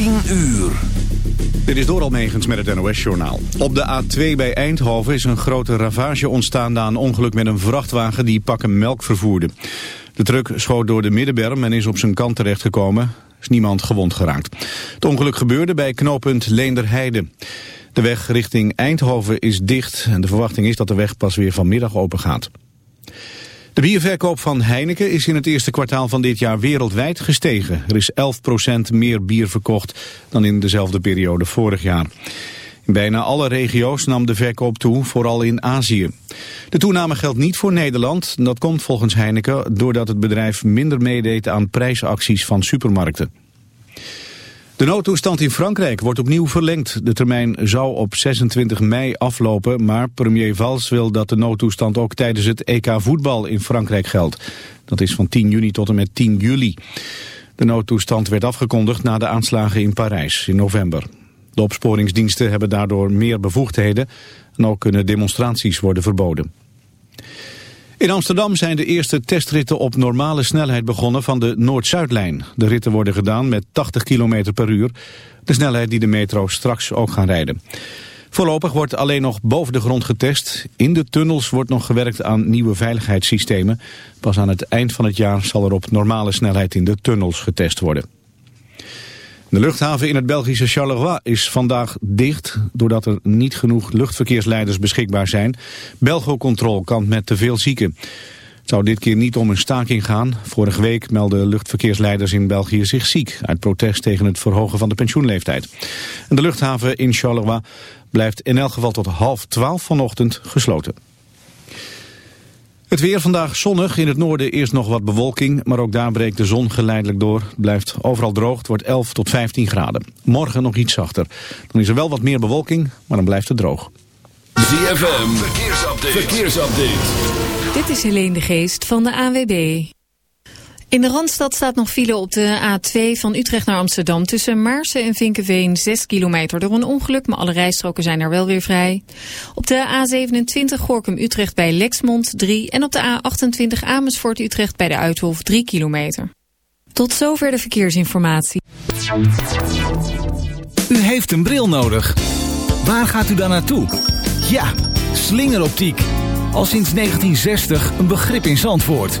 10 uur. Dit is door Almegens met het NOS-journaal. Op de A2 bij Eindhoven is een grote ravage ontstaan na een ongeluk met een vrachtwagen die pakken melk vervoerde. De truck schoot door de middenberm en is op zijn kant terechtgekomen. Er is niemand gewond geraakt. Het ongeluk gebeurde bij knooppunt Leenderheide. De weg richting Eindhoven is dicht en de verwachting is dat de weg pas weer vanmiddag open gaat. De bierverkoop van Heineken is in het eerste kwartaal van dit jaar wereldwijd gestegen. Er is 11% meer bier verkocht dan in dezelfde periode vorig jaar. In bijna alle regio's nam de verkoop toe, vooral in Azië. De toename geldt niet voor Nederland. Dat komt volgens Heineken doordat het bedrijf minder meedeed aan prijsacties van supermarkten. De noodtoestand in Frankrijk wordt opnieuw verlengd. De termijn zou op 26 mei aflopen, maar premier Valls wil dat de noodtoestand ook tijdens het EK voetbal in Frankrijk geldt. Dat is van 10 juni tot en met 10 juli. De noodtoestand werd afgekondigd na de aanslagen in Parijs in november. De opsporingsdiensten hebben daardoor meer bevoegdheden en ook kunnen demonstraties worden verboden. In Amsterdam zijn de eerste testritten op normale snelheid begonnen van de Noord-Zuidlijn. De ritten worden gedaan met 80 km per uur, de snelheid die de metro straks ook gaan rijden. Voorlopig wordt alleen nog boven de grond getest. In de tunnels wordt nog gewerkt aan nieuwe veiligheidssystemen. Pas aan het eind van het jaar zal er op normale snelheid in de tunnels getest worden. De luchthaven in het Belgische Charleroi is vandaag dicht... doordat er niet genoeg luchtverkeersleiders beschikbaar zijn. Belgocontrol kan met te veel zieken. Het zou dit keer niet om een staking gaan. Vorige week meldden luchtverkeersleiders in België zich ziek... uit protest tegen het verhogen van de pensioenleeftijd. En de luchthaven in Charleroi blijft in elk geval tot half twaalf vanochtend gesloten. Het weer vandaag zonnig. In het noorden eerst nog wat bewolking, maar ook daar breekt de zon geleidelijk door. Het blijft overal droog. Het wordt 11 tot 15 graden. Morgen nog iets zachter. Dan is er wel wat meer bewolking, maar dan blijft het droog. ZFM, verkeersupdate. verkeersupdate. Dit is Helene de Geest van de AWB. In de Randstad staat nog file op de A2 van Utrecht naar Amsterdam... tussen Maarsen en Vinkenveen 6 kilometer door een ongeluk... maar alle rijstroken zijn er wel weer vrij. Op de A27 Gorkum-Utrecht bij Lexmond 3... en op de A28 Amersfoort-Utrecht bij de Uithof 3 kilometer. Tot zover de verkeersinformatie. U heeft een bril nodig. Waar gaat u dan naartoe? Ja, slingeroptiek. Al sinds 1960 een begrip in Zandvoort...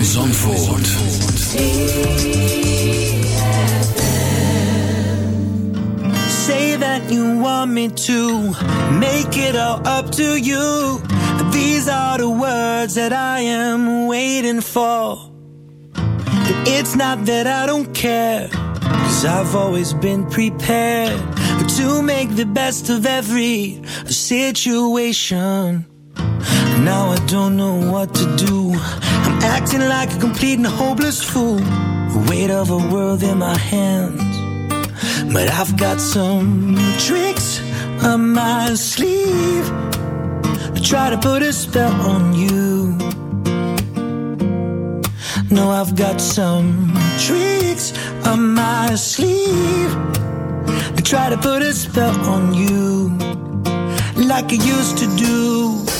Van Zandvoort. Say that you want me to make it all up to you. These are the words that I am waiting for. It's not that I don't care, cause I've always been prepared to make the best of every situation. Now I don't know what to do. I'm acting like a complete and hopeless fool. The weight of a world in my hands. But I've got some tricks up my sleeve to try to put a spell on you. No, I've got some tricks up my sleeve to try to put a spell on you like I used to do.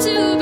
to be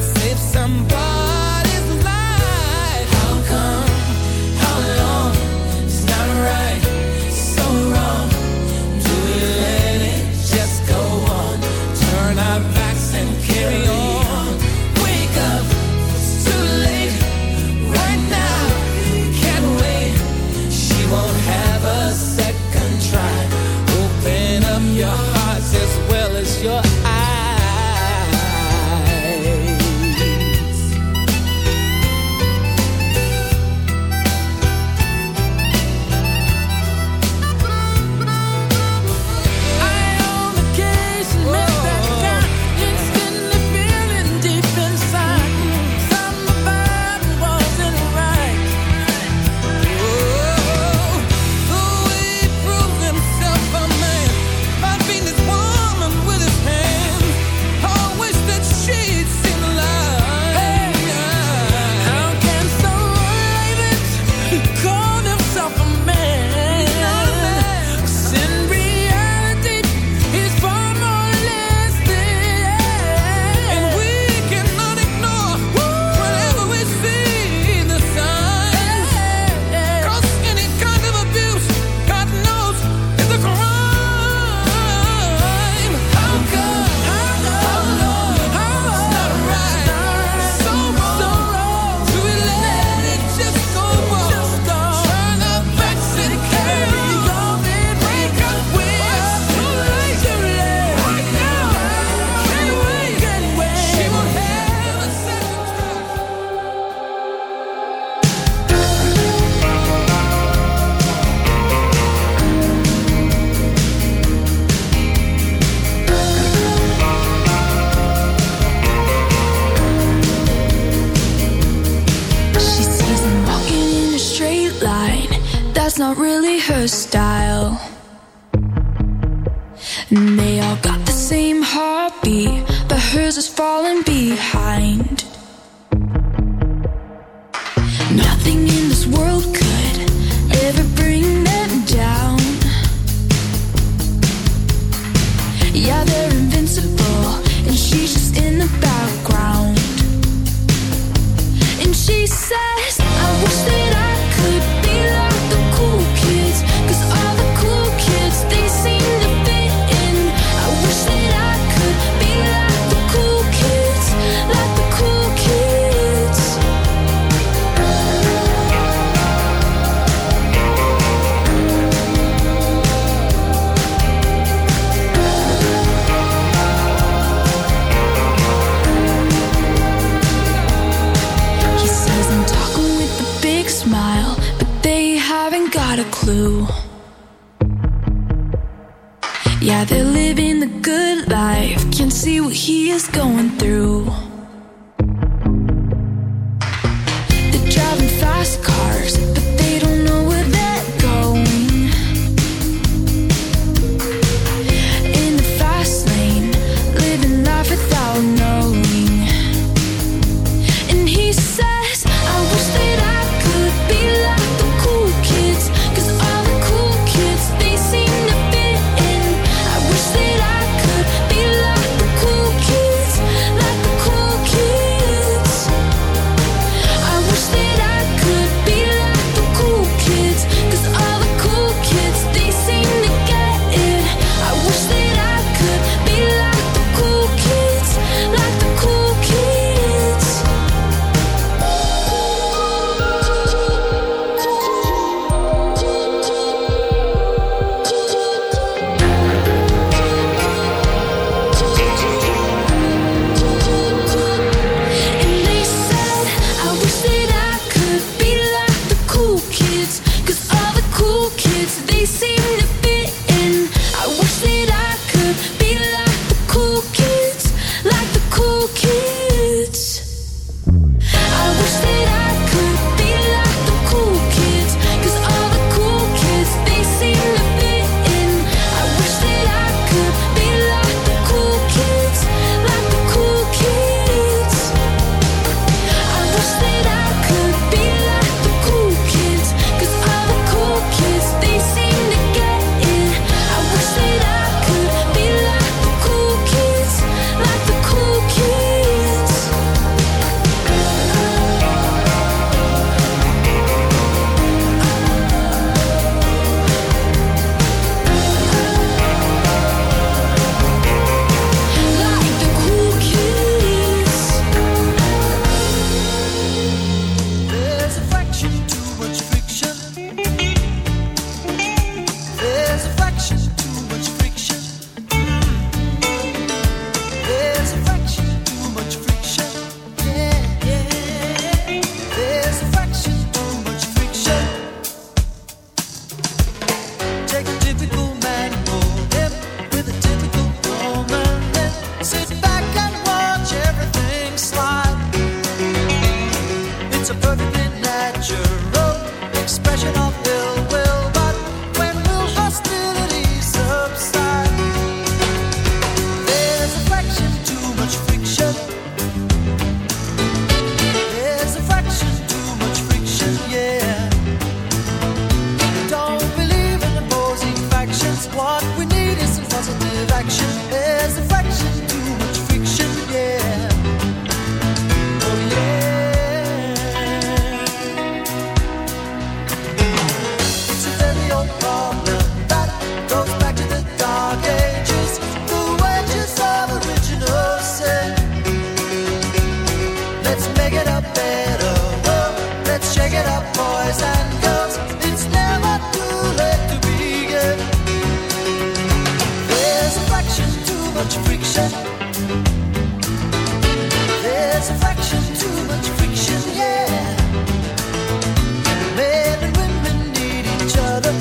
save somebody. clue. Yeah, they're living the good life. Can't see what he is going through. They're driving fast cars.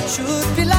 should be like